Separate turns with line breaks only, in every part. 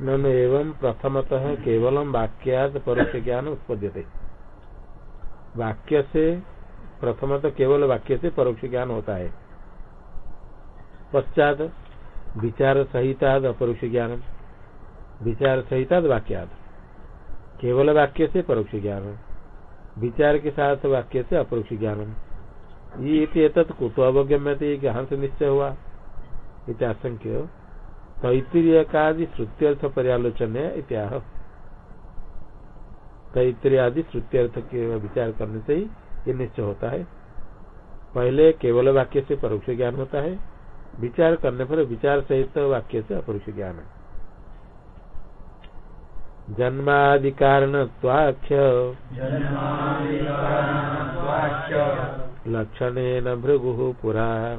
None एवं प्रथमतः केवलम वाक्याद परोक्ष ज्ञान उत्पद्यते। वाक्य से प्रथमतः केवल वाक्य से परोक्ष ज्ञान होता है। पश्चात विचार सहिताद अपरोक्ष ज्ञान, विचार सहिताद वाक्याद केवल वाक्य से परोक्ष ज्ञान, विचार के साथ वाक्य से अपरोक्ष ज्ञान। ये कुतो अवगम्य कहाँ से निश्चय हुआ। इत्याशंक्य तैतरीय का श्रुत्यर्थ पर्यालोचन है इत्याह। तैतरीय आदि श्रुत्यर्थ के विचार करने से ही ये निश्चय होता है। पहले केवल वाक्य से परोक्ष ज्ञान होता है। विचार करने पर विचार सहित वाक्य से अपरोक्ष ज्ञान है। जन्मादि कारण लक्षण भृगु पुरा।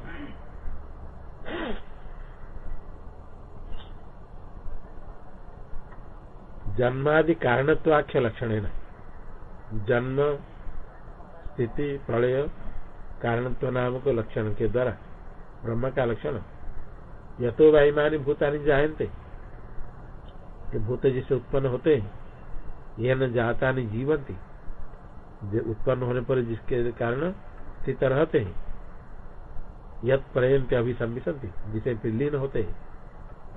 जन्मादि कारणत्वाख्य लक्षण है जन्म, स्थिति, प्रलय, कारणत्व नाम को लक्षण के द्वारा ब्रह्म का लक्षण। यथो वायुमानी भूतानी जानते भूत जिसे उत्पन्न होते हैं यह न जाता नहीं जीवंती उत्पन्न होने पर जिसके कारण स्थित रहते हैं यद पर्यंत अभिसंबिशंति जिसे फिर लीन होते हैं।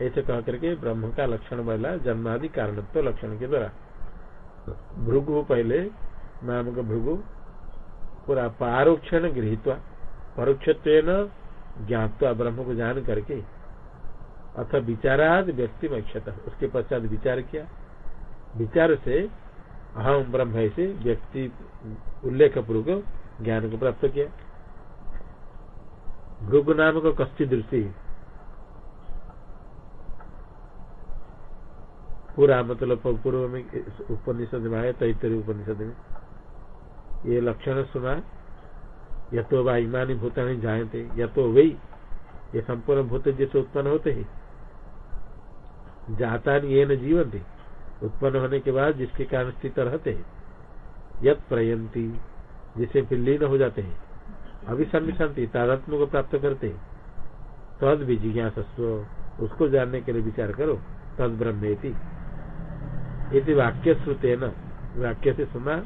ऐसे कह करके ब्रह्म का लक्षण वाला जन्मादि कारण तो लक्षण के द्वारा। भृगु पहले नाम का भृगु, पूरा पारोक्षण गृहित परोक्ष ज्ञातवा ब्रह्म को जान करके, अथ विचाराद व्यक्ति में उसके पश्चात विचार किया। विचार से अहम ब्रह्म ऐसे व्यक्ति उल्लेख पूर्वक ज्ञान को प्राप्त किया। भृगु नाम को कश्चित दृष्टि पूरा मतलब पूर्व में उपनिषद में आया, तैतरी उपनिषद में। ये लक्षण सुना या तो वह ईमानी भूतानी जायते या तो वही ये संपूर्ण भूत जैसे उत्पन्न होते हैं जाता नहीं ये न जीवन थे उत्पन्न होने के बाद जिसके कारण स्थित रहते हैं यद प्रयंती जिसे फिर लीन हो जाते हैं अभी शांति तारत्म को प्राप्त करते हैं, तद भी जिज्ञासस्व उसको जानने के लिए विचार करो, तद ब्रह्म यदि वाक्य श्रुते न वाक्य से सुना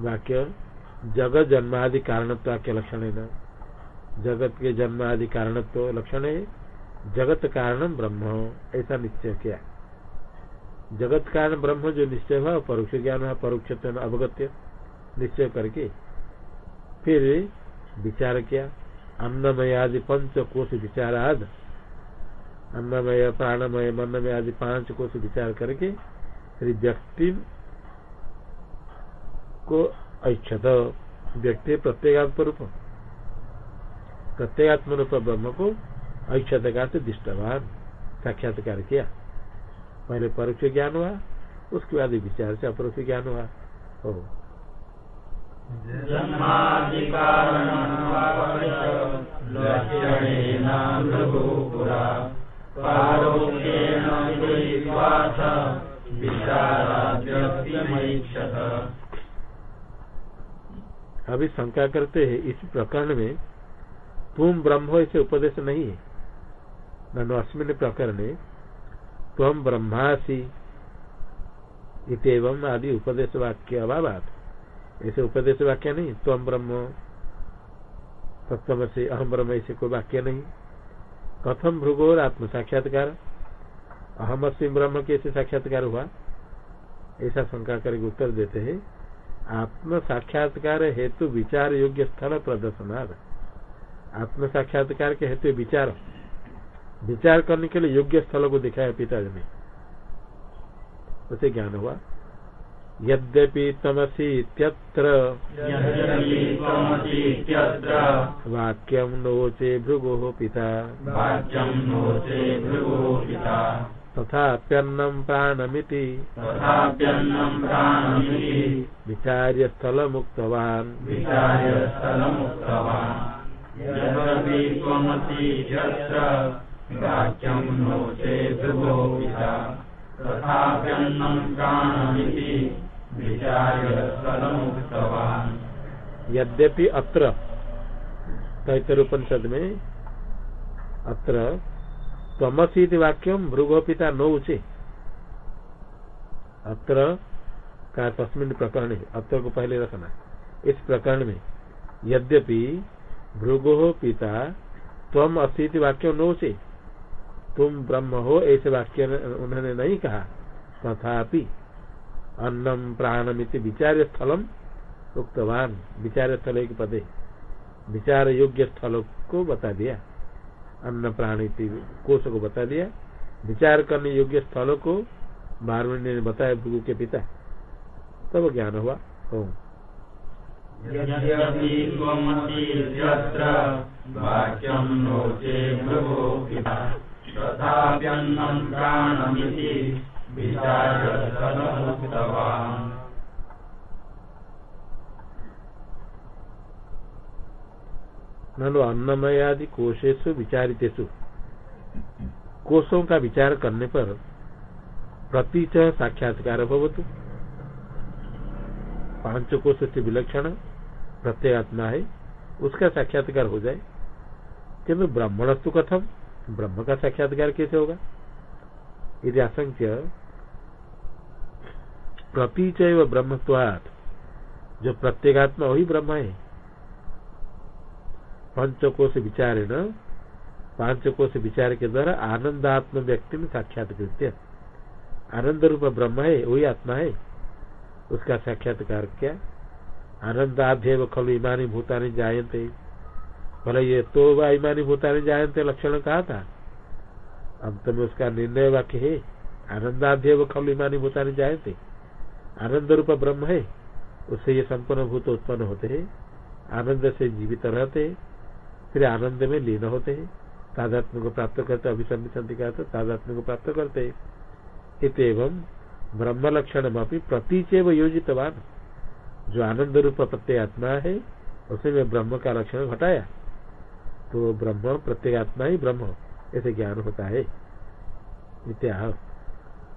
वाक्य जगत जन्मादि कारणत्व लक्षण है न जगत के जन्म आदि कारणत्व लक्षण है जगत कारण ब्रह्म। ऐसा निश्चय किया। जगत कारण ब्रह्म जो निश्चय हुआ परोक्ष ज्ञान हुआ परोक्ष अवगत्य। निश्चय करके। फिर विचार किया। अन्नमय आदि पंच कोश विचाराद अन्नमय, प्राणमय मनमय आदि पाँच कोश विचार करके फिर व्यक्ति को ऐक्षत व्यक्ति प्रत्येगात्म रूप। प्रत्येगात्म रूप ब्रह्म को ऐक्षत का से दृष्टवान, साक्षात्कार किया। पहले परोक्ष ज्ञान हुआ, उसके बाद विचार से अपरोक्ष ज्ञान हुआ। हो अभी शंका करते हैं, इस प्रकरण में तुम ब्रह्म ऐसे उपदेश नहीं है। अस्मिन प्रकरण तम ब्रह्मासी इतम आदि उपदेश वाक्य अभाव ऐसे उपदेश वाक्य नहीं तम ब्रह्म सप्तम से अहम ब्रह्म, ऐसे कोई वाक्य नहीं। कथम भृगोर आत्म साक्षात्कार? अहम अस्म ब्रह्म कैसे साक्षात्कार हुआ? ऐसा शंका करके उत्तर देते हैं, आत्म साक्षात्कार हेतु विचार योग्य स्थल प्रदर्शनार्थ। आत्म साक्षात्कार के हेतु विचार। विचार करने के लिए योग्य स्थल को दिखाया पिताजी ने। उसे ज्ञान हुआ। यद्यपि तमसी इत्यत्र वाक्यम नोचे भृगो पिता।
वाक्यम नोचे भृगो पिता।
तथाप्यन्नम प्राणमिति
तथाप्यन्नं प्राणमिति।
विचार्य
विचार्य स्थलमुक्तवान् वाक्यं तथाप्यन्नं स्थलमुक्तवान्
यद्यपि अत्र तैतरोपनिषद में अत्र तमसी वाक्यम भृगोपिता नो उचे। अत्र का तस्मिन प्रकरण, अत्र को पहले रखना। इस प्रकरण में यद्यपि भृगो पिता तम अस्थि वाक्य नो उचे, तुम ब्रह्म हो ऐसे वाक्य उन्होंने नहीं कहा। तथापि अन्नम प्राणमिति विचार्य स्थलम उक्तवान। विचार स्थल एक पदे। विचार योग्य स्थल को बता दिया। अन्न प्राण कोश को बता दिया। विचार करने योग्य स्थल को बारहवें ने बताया भृगु के पिता। तब ज्ञान हुआ। ओम।
यद्यपि त्वमसि यत्र वाक्यं नो चेद्भुवो पिता तथाप्यन्नं प्राणमिति विचार्य स्थलमुक्तवान्
ननु अन्नमयादि कोशेशु विचारितेशु कोशों का विचार करने पर प्रतीच साक्षात्कार भवतु। पाँच कोश से विलक्षण प्रत्येगात्मा है, उसका साक्षात्कार हो जाए। किन्तु ब्राह्मणस्तु कथम? ब्रह्म का साक्षात्कार कैसे होगा? यदि आशंक्य प्रतीच ब्रह्मत्वात्। जो प्रत्येगात्मा वही ब्रह्म है। पंचकोश विचार पाँच कोश विचार के द्वारा आनंदात्म व्यक्ति में साक्षात्कृत्य आनंद रूप ब्रह्म है, वही आत्मा है। उसका साक्षात्कार क्या? आनंदाध्यव खलु इमानी भूतानी जायते भले ये तो वह इमानी भूतानी जायते लक्षण कहा था? अंत में उसका निर्णय वाक्य है, आनंदाध्यव खलु इमानी भूतानी जायते आनंद रूप ब्रह्म है, उससे ये संपूर्ण भूत उत्पन्न होते हैं, आनंद से जीवित रहते हैं, फिर आनंद में लीन होते हैं, तादात्म्य को प्राप्त करते अभिसंधि का तादात्म्य को प्राप्त करते इतम ब्रह्म लक्षण अपनी प्रतीचेव योजितवान। जो आनंद रूप प्रत्यय आत्मा है, उसे में ब्रह्म का लक्षण घटाया। तो ब्रह्म प्रत्येगात्मा ही ब्रह्म, ऐसे ज्ञान होता है। इत्या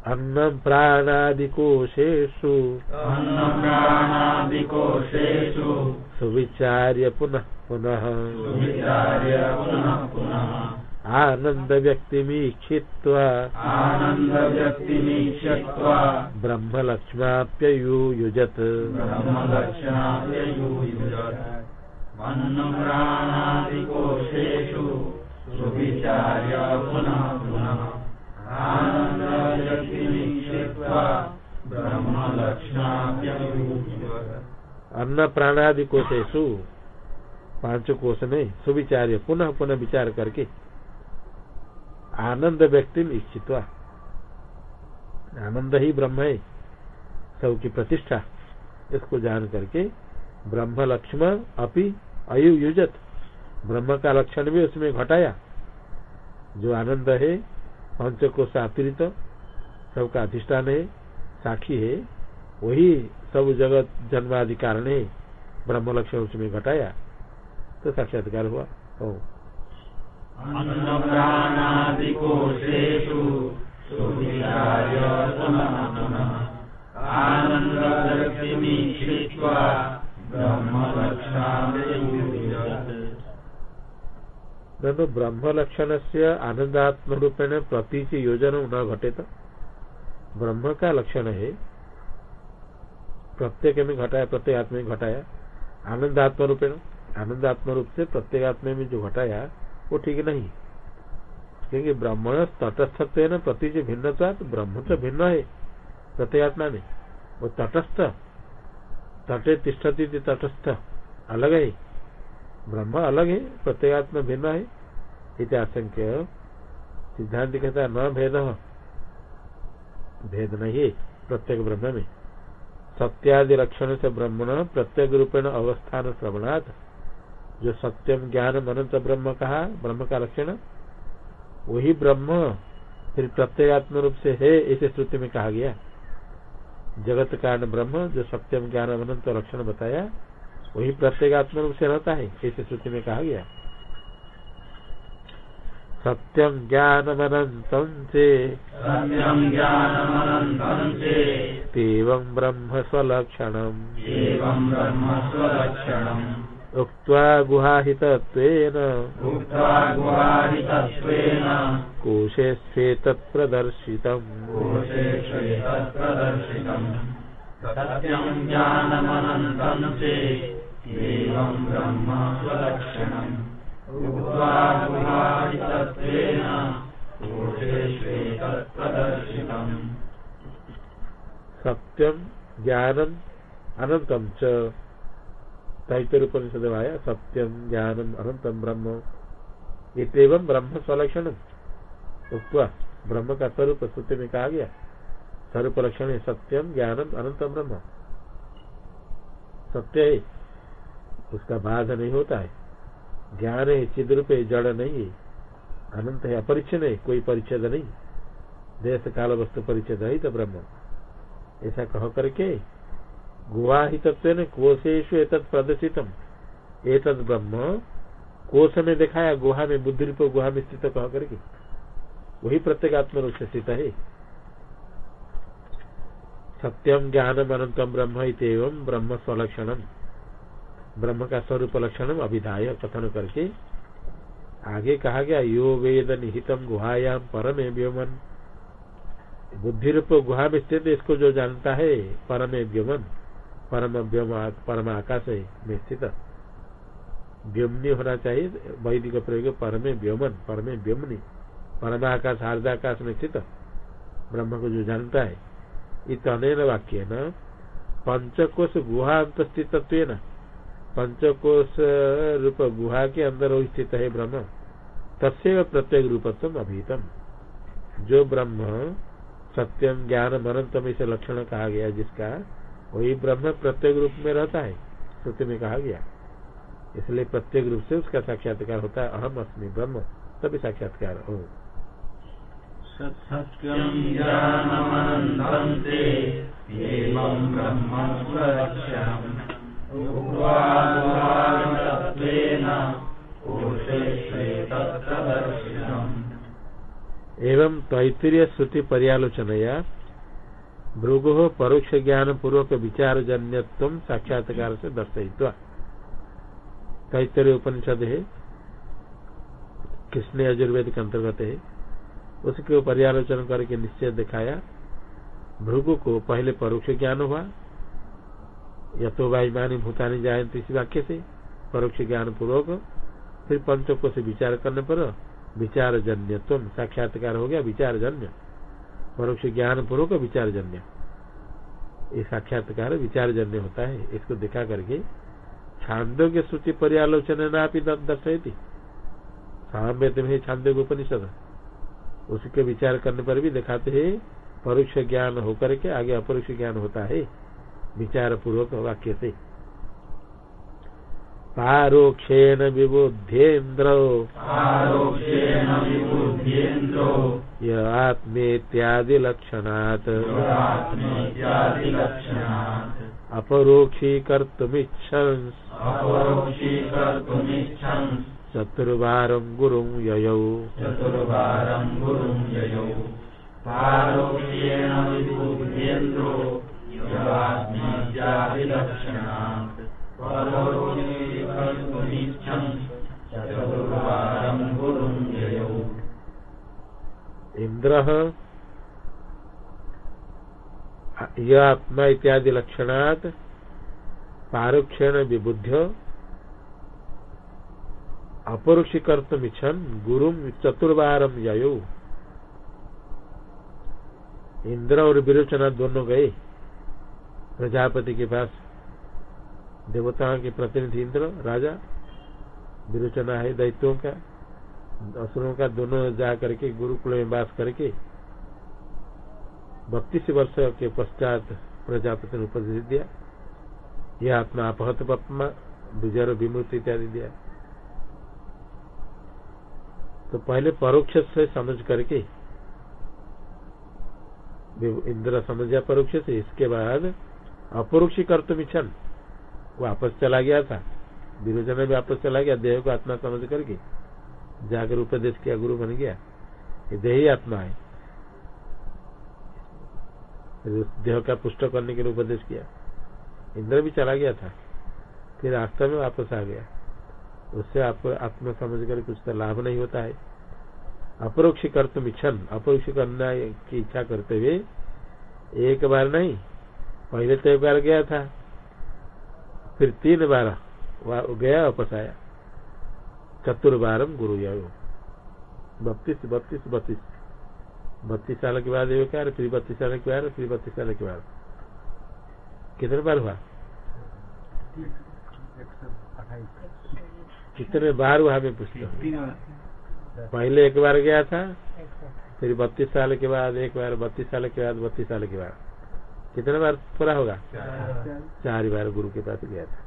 अन्न प्राणादिकोशेषु।
अन्नप्राणादिकोशेषु
सुविचार्य पुनः पुनः।
विचार्य पुनः पुनः।
आनंद व्यक्तिमीक्षित्वा
आनन्दव्यक्तिमीक्षत्वा।
ब्रह्म लक्ष्माप्ययुजत
ब्रह्मलक्षणाप्ययुयुजत् अन्नप्राणादिकोशेषु सुविचार्य पुनः पुनः।
अन्न प्राणादि कोशेषु पाँच कोश में सुविचार्य पुनः पुनः विचार करके आनंद व्यक्ति इच्छित आनंद ही ब्रह्म है, सब की प्रतिष्ठा। इसको जान करके ब्रह्म लक्ष्म अपि अयु युजत ब्रह्म का लक्षण भी उसमें घटाया। जो आनंद है पंच कोश अतिरिक्त सबका अधिष्ठान है, साक्षी है, वही सब जगत जन्मादि कारण है ब्रह्म लक्षण उसमें घटाया तो साक्षात्कार हुआ। ओ
अन्नप्राणादिकोशेषु
ननु ब्रह्म लक्षण से आनंदात्म रूपेण प्रतीच योजन न घटे तो ब्रह्म का लक्षण है। प्रत्येक में घटाया प्रत्येक आत्मा में घटाया। आनंदात्म रूपेण आनंदात्म रूप से प्रत्येक आत्मा में जो घटाया, वो ठीक नहीं। क्योंकि ब्राह्मण तटस्थ न प्रतीच भिन्न ब्रह्म तो भिन्न है, प्रत्येगात्मा में। वो तटस्थ, तटे तिष्ठती तटस्थ, अलग है। ब्रह्म अलग है, प्रत्येगात्मा भिन्न है इतिहासंख्य सिद्धांत कहता न भेद। भेद नहीं है, प्रत्येक ब्रह्म में। सत्यादि लक्षण से ब्रह्मण, प्रत्येक रूपेण अवस्थान श्रवणात् जो सत्यम ज्ञान अनंत ब्रह्म कहा, ब्रह्म का लक्षण, वही ब्रह्म फिर प्रत्येगात्म रूप से है ऐसे श्रुति में कहा गया। जगत कारण ब्रह्म, जो सत्यम ज्ञान अनंत लक्षण बताया वही प्रत्येगात्म रूप से रहता है ऐसे श्रुति में कहा गया सत्यम ज्ञानमनंतम से
सत्यं
ब्रह्म स्वलक्षणम्
स्वलक्षणम्
उक्त्वा गुहाहितत्वेन।
गुहारितत्वेन
कोशे स्वेतत्प्रदर्शितम्
कोशे
सत्यम ज्ञानम अनंतम च आया सत्यम ज्ञानम अनंतम ब्रह्म इतम ब्रह्म स्वलक्षण उक्वा ब्रह्म। का स्वरूप सूत्र में कहा गया स्वरूप लक्षण है सत्यम ज्ञानम अनंतम ब्रह्म। सत्य है उसका बाध नहीं होता है। ज्ञान है, चिद रूप है जड़ नहीं है। अनंत है अपरिच्छन है, कोई परिच्छेद नहीं। देश काल वस्तु परिच्छेद है तो ब्रह्म। ऐसा कह करके गुवाहित कोशेश एतत् प्रदर्शितम। एतद ब्रह्म कोश में दिखाया, गुहा में बुद्धि रूप, गुहा में स्थित कह करके। वही प्रत्येगात्म रूप से स्थित है। सत्यम ज्ञानम अनंतम ब्रह्म इतम ब्रह्म स्वलक्षणम। ब्रह्म का स्वरूप लक्षण अभिधाय कथन करके आगे कहा गया, यो वेद निहितम गुहायाम परम व्योमन बुद्धि रूप गुहा में स्थित इसको जो जानता है परम व्योमन परम व्योम परम आकाश में स्थित। व्योमनी होना चाहिए, वैदिक प्रयोग परमे व्योमन परमे व्योमनी परम आकाश हार्दाकाश में स्थित। ब्रह्म को जो जानता है। इतन वाक्य न, पंचकोश गुहा अंतस्थित पंचकोश रूप गुहा के अंदर स्थित है ब्रह्म। तस्व प्रत्येक रूपत्म अभीतम। जो ब्रह्म सत्यम ज्ञान अनंतम इसे लक्षण कहा गया, जिसका वही ब्रह्म प्रत्येक रूप में रहता है, श्रुति में कहा गया। इसलिए प्रत्येक रूप से उसका साक्षात्कार होता है, अहम अस्मि ब्रह्म, तभी साक्षात्कार हो।
एवं
तैतरीय श्रुति पर्यालोचनया भृगु परोक्ष ज्ञान पूर्वक विचार जन्य साक्षात्कार से दर्शयित्वा तैतरीय उपनिषद है कृष्ण यजुर्वेद के अंतर्गत है उसके पर्यालोचन करके निश्चय दिखाया भृगु को पहले परोक्ष ज्ञान हुआ यथो वायुमानी भूतानी जायंत इसी वाक्य से परोक्ष ज्ञान पूर्वक फिर पंचकों से विचार करने पर विचार जन्य तुम साक्षात्कार हो गया विचार जन्य परोक्ष ज्ञान पूर्वक विचार जन्य ये साक्षात्कार विचार जन्य होता है, इसको दिखा करके छांदो के सूची पर्यालोचन ना दर्शयती। साम्य में छांदो उपनिषद। उसके विचार करने पर भी दिखाते है, परोक्ष ज्ञान होकर के आगे अपरोक्ष ज्ञान होता है। विचार पूर्वक वाक्य से पारोक्षेण विबुद्धेन्द्रो। य
आत्मेत्यादिलक्षणात्।
अपरोक्षीकर्तुमिच्छन्। चतुर्वारं गुरुं ययौ।
चतुर्वारं गुरुं ययौ। पारोक्षेण विबुध्येन्द्रो चतुर्वारं गुरुं
इंद्र, य आत्मा इत्यादि लक्षणात् पारोक्षेण विबुद्ध अपरोक्षीकर्तुमिच्छन् गुरुम चतुर्वारम ययौ। इंद्र और विरोचना दोनों गए। प्रजापति के पास देवताओं के प्रतिनिधि इंद्र, राजा विरोचना है दैत्यों का, असुरों का, दोनों जा करके गुरुकुल में वास करके बत्तीस वर्ष के पश्चात प्रजापति ने उपदेश दिया। यह आत्मा अपहत पपमा विजय विमुक्त इत्यादि दिया। तो पहले परोक्ष से समझ करके इंद्र समझ गया परोक्ष से। इसके बाद अपरोक्षी कर तुम इच्छन वापस चला गया था। विरोचन भी वापस चला गया। देह को आत्मा समझ करके जाकर उपदेश किया, गुरु बन गया। ये देह आत्मा है। देह का पुष्ट करने के लिए उपदेश किया। इंद्र भी चला गया था। फिर रास्ते में वापस आ गया। उससे आपको आत्मा समझ कर कुछ तो लाभ नहीं होता है। अपरोक्ष कर तुम इच्छन अपरोक्ष करना की इच्छा करते हुए एक बार नहीं पहले तो एक बार गया था फिर तीन बार गया वापस आया। चतुर्बारम गुरु बत्तीस बत्तीस बत्तीस। बत्तीस साल के बाद एक बार फिर बत्तीस साल के बाद फिर बत्तीस साल के बाद। कितने बार हुआ? कितने बार हुआ हमें पूछते पहले एक बार गया था फिर बत्तीस साल के बाद एक बार बत्तीस साल के बाद बत्तीस साल के बाद। कितने बार पूरा होगा? चार। बार गुरु के पास गया था।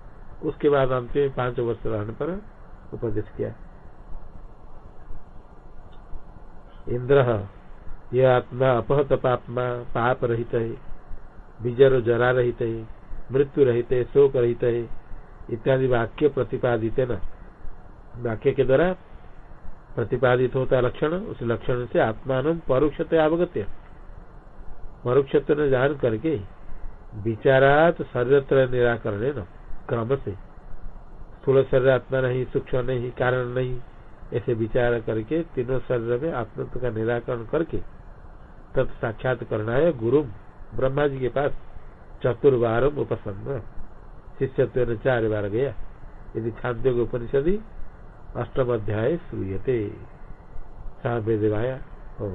उसके बाद अंतिम पाँच वर्ष रहने पर उपदेश किया। इंद्र यह आत्मा अपहत पापमा पाप रहित है विजर जरा रहित है मृत्यु रहित है शोक रहित है इत्यादि वाक्य प्रतिपादित है न। वाक्य के द्वारा प्रतिपादित होता है लक्षण उस लक्षण से आत्मान परोक्ष अवगत्य। परोक्ष जान करके विचारात शरीर निराकरण न, क्रम से। स्थूल शरीर आत्मा नहीं, सूक्ष्म नहीं, कारण नहीं, ऐसे विचार करके तीनों शरीर में आत्मत्व का निराकरण करके तत् साक्षात करना है गुरु ब्रह्मा जी के पास चतुर्बार उपसन्न शिष्य चार बार गया। यदि छाद्य उपनिषदि अष्टम अध्याय श्रूयते। सावेदवाया हो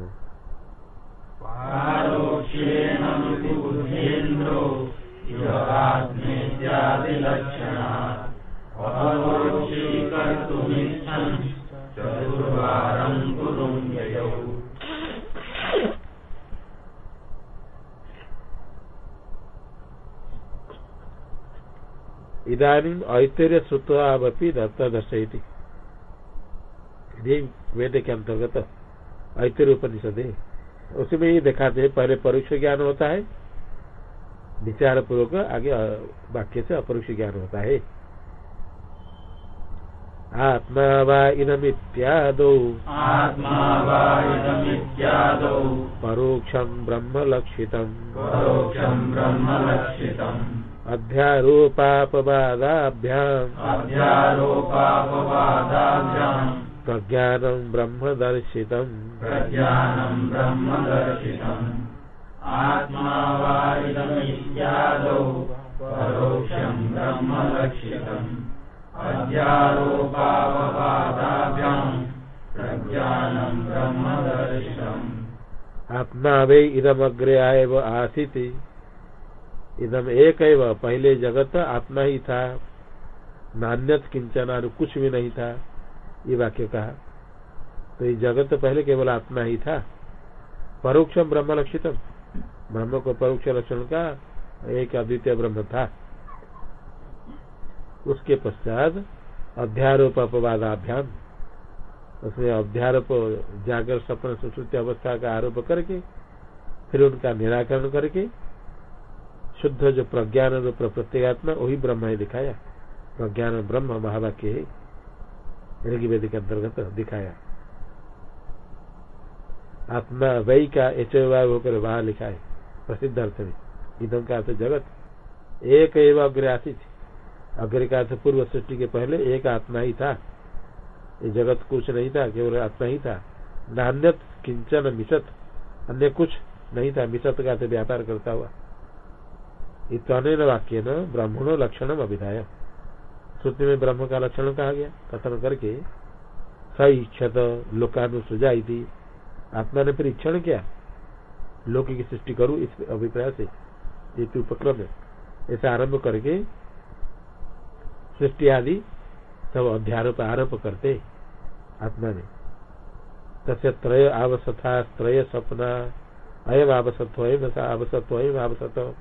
इधानी ऐतर्य श्रुत्वापी दत्त दर्शयती वेद के अंतर्गत ऐतर्य उपनिषद है उसमें ये दिखाते हैं, पहले परोक्ष ज्ञान होता है विचार पूर्वक आगे, वाक्य से अपरोक्ष ज्ञान होता है। आत्मा वा इदमित्यादौ।
आत्मा वा इदमित्यादौ।
परोक्षं ब्रह्म लक्षितम्
परोक्षं ब्रह्म लक्षितम्
अध्यारोपापवादाभ्याम्।
अध्यारोपापवादाभ्याम्।
प्रज्ञानं ब्रह्म दर्शितम्
प्रज्ञानं ब्रह्म दर्शितम् आत्मा वा इदमित्यादौ। परोक्षं ब्रह्म लक्षितम् अध्यारोपापवादाभ्याम् प्रज्ञानं ब्रह्म दर्शितम्
आत्मा वे आसीत्। इदम एक पहले जगत, आत्मा ही था। नान्यत किंचन और कुछ भी नहीं था। ये वाक्य कहा। तो ये जगत पहले केवल आत्मा ही था। परोक्षम ब्रह्म लक्षितम ब्रह्म को परोक्ष लक्षण का एक अद्वितीय ब्रह्म था। उसके पश्चात अध्यारोप अपवादाभ्याम उसमें अध्यारोप जागर सपन सुश्रुति अवस्था का आरोप करके, फिर उनका निराकरण करके, शुद्ध जो प्रज्ञान रूप प्रत्येगात्मा, वही ब्रह्म है दिखाया। प्रज्ञान ब्रह्म महावाक्य है। ऋग्वेद के अंतर्गत दिखाया। आत्मा वही का एच होकर वहाँ लिखा है। प्रसिद्ध अर्थ में इधम का अर्थ जगत। एक एवं अग्र आसित। अग्र का अर्थ पूर्व सृष्टि के पहले एक आत्मा ही था। ये जगत कुछ नहीं था, केवल आत्मा ही था। नान्यत किंचन मिशत, अन्य कुछ नहीं था। मिशत का व्यापार करता हुआ। इतने वाक्य न ब्राह्मणो लक्षण अभिधाय। श्रुति में ब्रह्म का लक्षण कहा गया। कथन करके सईक्षत लोकानुसुजा थी आत्मा ने फिर इक्षण किया। लोक की सृष्टि करूँ इस अभिप्राय से एक उपक्रम है। ऐसा आरंभ करके सृष्टि आदि सब अध्यारोप आरोप करते आत्मा ने तस्य त्रय आवसथा, त्रय सपना, अयम आवसत्व अयम आवसत्व अयम आवसत्व।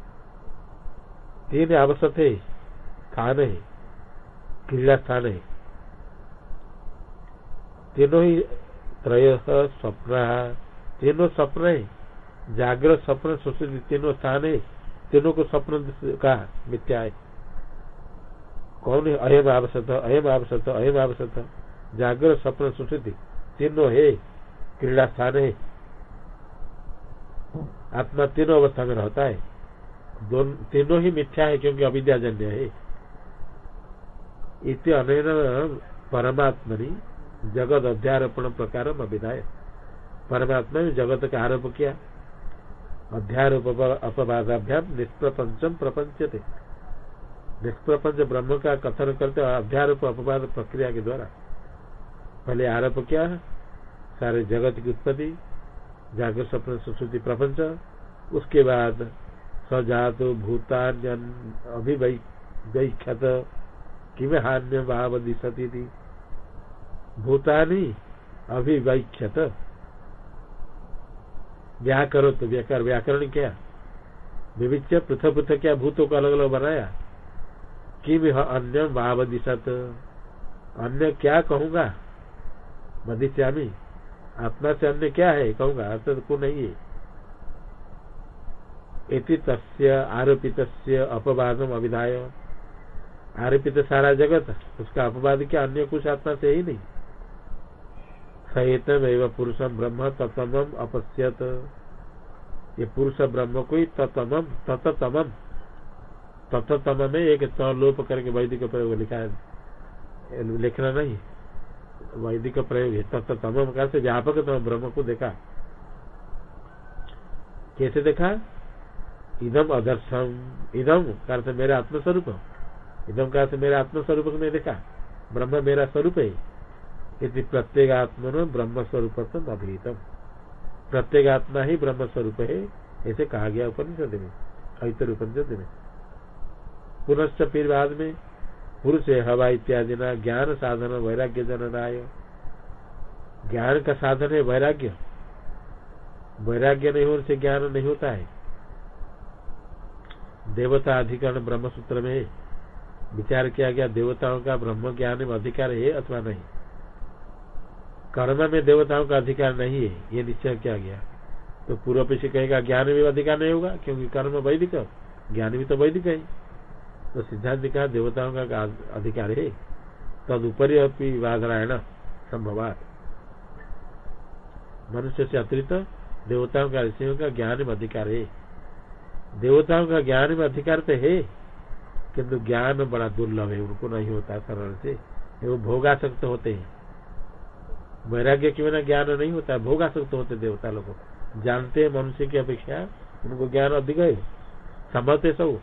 तीन आवश्यक है, स्थान है क्रीड़ा स्थान है। तीनों ही त्रय स्वप्न तीनों स्वप्न है, जागृत स्वप्न सुश्रुति तीनों स्थान है, तीनों को स्वप्न का मिथ्या है। कौन है अयम आवश्यक अयम आवश्यक अयम आवश्यक जागृत स्वप्न सुश्रुति तीनों है क्रीड़ा स्थान है आत्मा तीनों अवस्था में रहता है दोनों तीनों ही मिथ्या है क्योंकि अविद्याजन्य है इति अन परमात्मनि जगत अध्यारोपण प्रकार अभिधाय परमात्मा ने जगत का आरोप किया अध्यारोप अपवादाभ्याम निष्प्रपंचम प्रपंच थे निष्प्रपंच ब्रह्म का कथन करते अध्यारोप अपवाद प्रक्रिया के द्वारा। पहले आरोप किया सारे जगत की उत्पत्ति, जागृत स्वप्न, सुश्रुति, प्रपंच, उसके बाद सजात भूतान अभिवैख्यत किम हान्य भाव दिशती थी भूतानी अभिवैख्यत व्याकरो तो व्याकर व्याकरण क्या? विविच पृथक पृथक क्या? भूतों को अलग अलग बनाया? किम अन्य बावदिशत अन्य क्या कहूँगा? मदिश्यामी आत्मा से अन्य क्या है? कहूँगा, अर्थ को नहीं है। इति तस्य आरोपित अपवादम अभिधाय आरोपित सारा जगत, उसका अपवाद क्या अन्य कुछ आत्मा से ही नहीं? सहित एवं पुरुषम ब्रह्म तत्म अपश्यत ये पुरुष ब्रह्म को ही तततम तततम में एक लोप करके वैदिक प्रयोग लिखा लिखना नहीं। वैदिक प्रयोग है। तत्तम का से व्यापक तम ब्रह्म को देखा। कैसे देखा? इदम अदर्शम। इदम का मेरे आत्मस्वरूप। इदम का मेरे आत्मस्वरूप ने देखा। ब्रह्म मेरा स्वरूप है। यदि प्रत्येगात्म ब्रह्म स्वरूप अभिहितम प्रत्येगात्मा ही ब्रह्म स्वरूप है। ऐसे कहा गया उपनिषद में ऐतर उपनिषद में। पुनश्च फिर बाद में पुरुष हवा इत्यादि ना ज्ञान साधन, वैराग्य जननाय। ज्ञान का साधन है, वैराग्य। वैराग्य नहीं होने से ज्ञान नहीं होता है। देवता अधिकरण ब्रह्म सूत्र में विचार किया गया, देवताओं का ब्रह्म ज्ञान में अधिकार है अथवा नहीं? कर्म में देवताओं का अधिकार नहीं है, ये निश्चय किया गया। तो पूर्व पीछे कहेगा, ज्ञान में अधिकार नहीं होगा, क्योंकि कर्म वैदिक ज्ञान भी तो वैदिक है। तो सिद्धांत कहा, देवताओं का अधिकार है। तदुपरि अपनी वादरायण संभवात। मनुष्य से अतिरिक्त देवताओं का ऋषियों का ज्ञान में अधिकार है। देवताओं का ज्ञान में अधिकार तो है, किंतु ज्ञान बड़ा दुर्लभ है, उनको नहीं होता सरल से। वो भोगासक्त होते हैं। वैराग्य के बिना ज्ञान नहीं होता, भोगासक्त होते देवता लोग। जानते हैं मनुष्य की अपेक्षा, उनको ज्ञान अधिक है। समझते सब।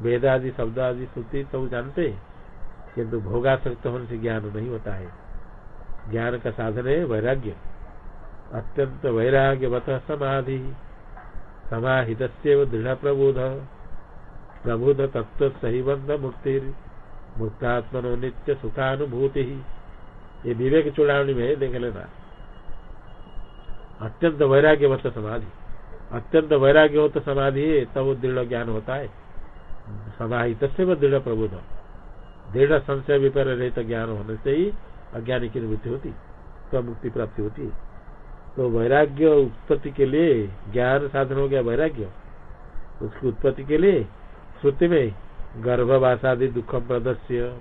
वेद आदि शब्द आदि श्रुति सब जानते हैं। किन्तु भोगासक्त होने से ज्ञान नहीं होता है। ज्ञान का साधन है वैराग्य। अत्यंत वैराग्य बत समाधि। समाहित दृढ़ प्रबोध। प्रबुध तत्व सही बंध मुक्ति मुक्तात्मनो नित्य सुखानुभूति। ये विवेक चुड़ावणी में देख लेना। अत्यंत वैराग्यवत समाधि। अत्यंत वैराग्य हो तो समाधि है, तब दृढ़ ज्ञान होता है। समाहित से वह दृढ़ प्रबोध। दृढ़ संशय विपर रहित ज्ञान होने से ही अज्ञानी की निवृत्ति होती तो मुक्ति प्राप्ति होती। तो वैराग्य उत्पत्ति के लिए ज्ञान साधन हो गया वैराग्य। उसकी उत्पत्ति के लिए श्रुति में गर्भवासादि दुख प्रदर्श्य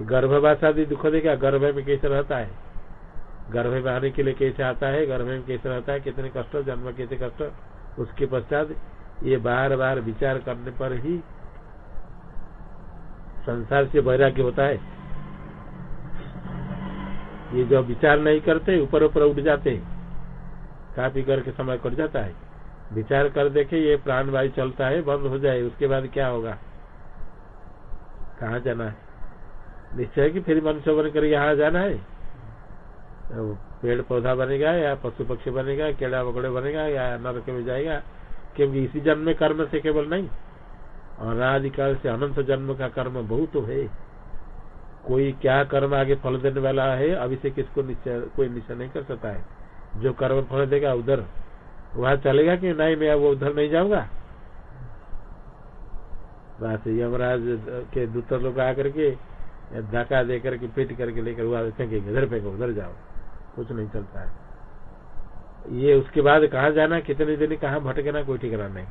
गर्भवासादि दुख देखा, गर्भ में कैसे रहता है? गर्भ में आने के लिए कैसे आता है? गर्भ में कैसे रहता है? कितने कष्ट, जन्म कैसे कष्ट? उसके पश्चात ये बार बार विचार करने पर ही संसार से वैराग्य होता है। ये जो विचार नहीं करते, ऊपर ऊपर उठ जाते पी करके समय कट जाता है। विचार कर देखे ये प्राण वायु चलता है, बंद हो जाए, उसके बाद क्या होगा? कहा जाना है? निश्चय कि फिर मनुष्य बन कर यहाँ जाना है। तो पेड़ पौधा बनेगा या पशु पक्षी बनेगा केड़ा बकड़े बनेगा या नरक में जाएगा। क्योंकि इसी जन्म में कर्म से केवल नहीं और आदिकाल से अनंत जन्म का कर्म बहुत है। कोई क्या कर्म आगे फल देने वाला है अभी से किसको निश्चय, कोई निश्चय नहीं कर सकता है। जो कर्म फल देगा उधर, वहाँ चलेगा कि नहीं, मैं वो उधर नहीं जाऊँगा? बस यमराज के दूत लोग आकर के धक्का देकर के पीट करके लेकर वहाँ फेंकेंगे इधर फेंको, उधर जाओ। कुछ नहीं चलता है। ये उसके बाद कहाँ जाना, कितने दिन, कहाँ भटकना, कोई ठिकाना नहीं।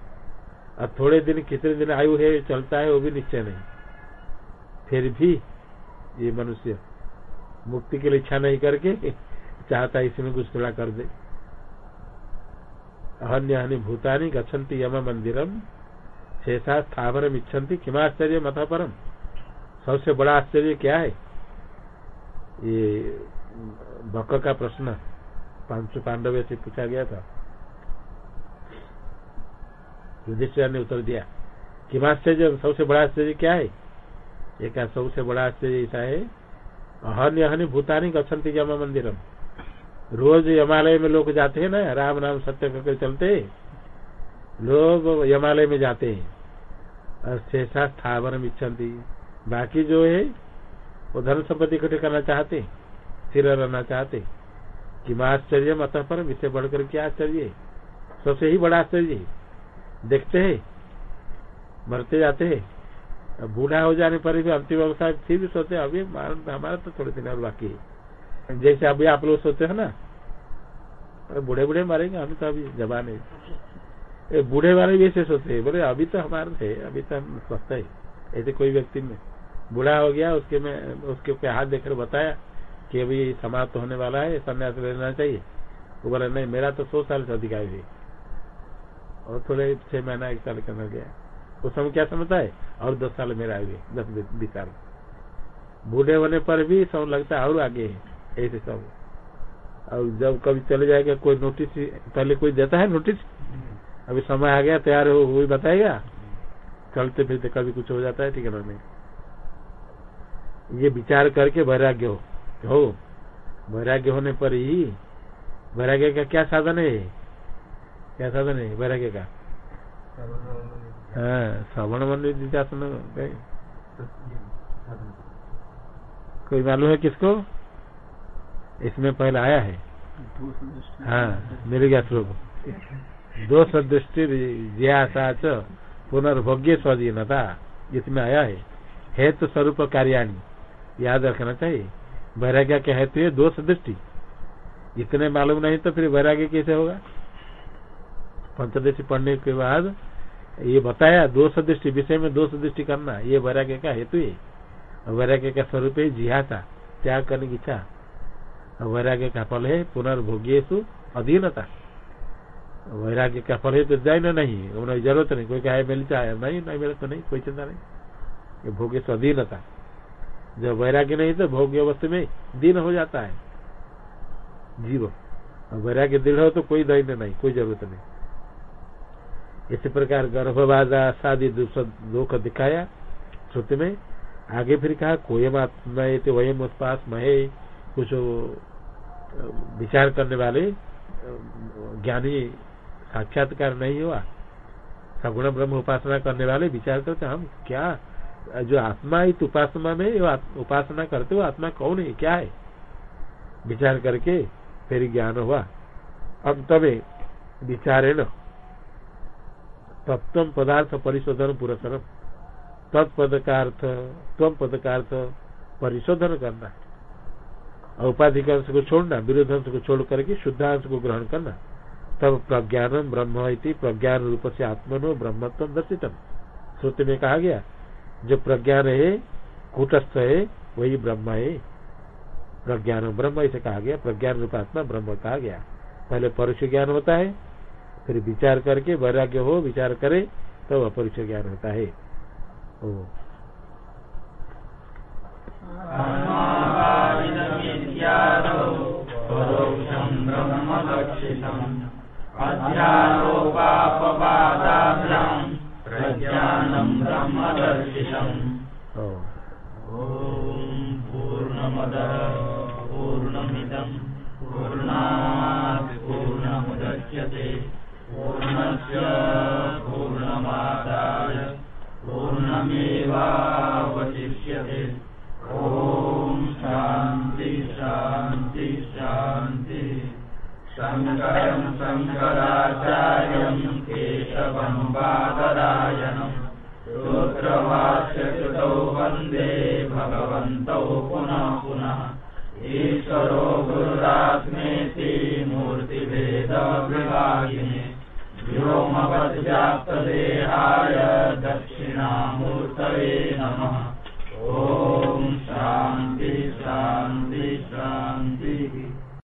अब थोड़े दिन, कितने दिन आयु है, चलता है, वो भी निश्चय नहीं। फिर भी ये मनुष्य मुक्ति के लिए इच्छा नहीं करके चाहता इसमें कुछ थोड़ा कर दे। अन्य हनि भूतानी गच्छन्ति यम मंदिरम। शेषा स्थावर इच्छन्ति। किमाश्चर्य मत परम। सबसे बड़ा आश्चर्य क्या है? ये बक का प्रश्न। पाँच पांडव से पूछा गया था। युधिष्ठिर ने उत्तर दिया किमाश्चर्य सबसे बड़ा आश्चर्य क्या है? एक सबसे बड़ा आश्चर्य ऐसा है, अहन्य हनि भूतानी गच्छन्ति यम मंदिरम। रोज यमालय में लोग जाते हैं ना, राम नाम सत्य करके चलते लोग यमालय में जाते हैं, और शेषा स्थावर इच्छन्ति। बाकी जो है, वो धन संपत्ति इकट्ठे करना चाहते स्थिर रहना चाहते कि आश्चर्य मत पर इससे बढ़कर क्या आश्चर्य सबसे ही बड़ा आश्चर्य देखते है, मरते जाते हैं। बूढ़ा हो जाने पर भी अंतिम अवस्था फिर भी सोते अभी हमारा तो थोड़े दिन और बाकी है। जैसे अभी आप लोग सोते हैं ना बूढ़े बूढ़े मारेंगे हम तो अभी जवान है। बूढ़े वाले भी ऐसे सोते हैं, बोले, अभी तो हमारे थे अभी तो हम स्वस्थ है। ऐसे कोई व्यक्ति में बूढ़ा हो गया, उसके में उसके ऊपर हाथ देकर बताया कि अभी समाप्त होने वाला है संन्यास लेना चाहिए। वो बोला, नहीं, मेरा तो सौ साल से अधिक आयु है। और थोड़े छह महीना, एक साल करना गया। उस समय क्या समझता है? और दस साल मेरा आयु है, दस बीस साल। बूढ़े होने पर भी सब लगता है, और आगे है, ऐसे सब और जब कभी चले जाएगा, कोई नोटिस पहले कोई देता है नोटिस अभी समय आ गया, तैयार हो वही बताएगा। चलते फिरते कभी कुछ हो जाता है, ठीक है नहीं। ये विचार करके वैराग्य हो। हो, वैराग्य होने पर ही, वैराग्य का क्या साधन है? क्या साधन है वैराग्य का? हाँ श्रवण मंदिर कोई मालूम है किसको? इसमें पहले आया है। हाँ मिल गया श्लोक। दो सदृष्टि जियासा पुनर्भोग्य स्वाधीनता, इसमें आया है। हेतु स्वरूप कार्याणी। याद रखना चाहिए। वैराग्य क्या हेतु है दोष दृष्टि। इतने मालूम नहीं तो फिर वैराग्य कैसे होगा? पंचदशी पढ़ने के बाद ये बताया, दोष दृष्टि, विषय में दोष दृष्टि करना, ये वैराग्य का हेतु है। वैराग्य का स्वरूप है जिहासा, त्याग करने की इच्छा। वैराग्य का फल है पुनर्भोग्यु अधीनता। वैराग्य का फल है तो जाए नहीं, उन्हें ज़रूरत नहीं। कोई कहे मिलता है नहीं नहीं मिले तो नहीं, कोई चिंता नहीं। ये भोग्य अधीनता। जब वैराग्य नहीं तो भोग्य वस्तु में दिन हो जाता है। जीव। वैराग्य दृढ़ हो तो कोई दैन्य नहीं, कोई ज़रूरत नहीं। इसी प्रकार गर्भवाद शादी दुख दिखाया। श्रुति में आगे फिर कहा, कोयम आत्मा वयम उत्पास महे कुछ विचार करने वाले ज्ञानी साक्षात्कार नहीं हुआ। सगुण ब्रह्म उपासना करने वाले विचार करते हम क्या जो आत्मा इस उपासना में उपासना करते हो आत्मा कौन है? क्या है? विचार करके फिर ज्ञान हुआ। अब तबे विचारे न तत्व पदार्थ परिशोधन पुरस्कार तत्पद का अर्थ तम पद का अर्थ परिशोधन करना। औपाधिक अंश को छोड़ना विरोध अंश को छोड़ करके शुद्धांश को ग्रहण करना। तब प्रज्ञानम ब्रह्म प्रज्ञान रूप से आत्मनो ब्रह्मत्व दर्शितम। श्रुति में कहा गया जो प्रज्ञान है कूटस्थ है वही ब्रह्म है। प्रज्ञान ब्रह्म ऐसे कहा गया, प्रज्ञान रूपात्मा ब्रह्म कहा गया। पहले परोक्ष ज्ञान होता है, फिर विचार करके वैराग्य हो, विचार करे, तब तो अपरोक्ष ज्ञान होता है। ओ।
प्रज्ञानम् ब्रह्मदर्शितम् पूर्णमदः पूर्णमिदम् पूर्णात्।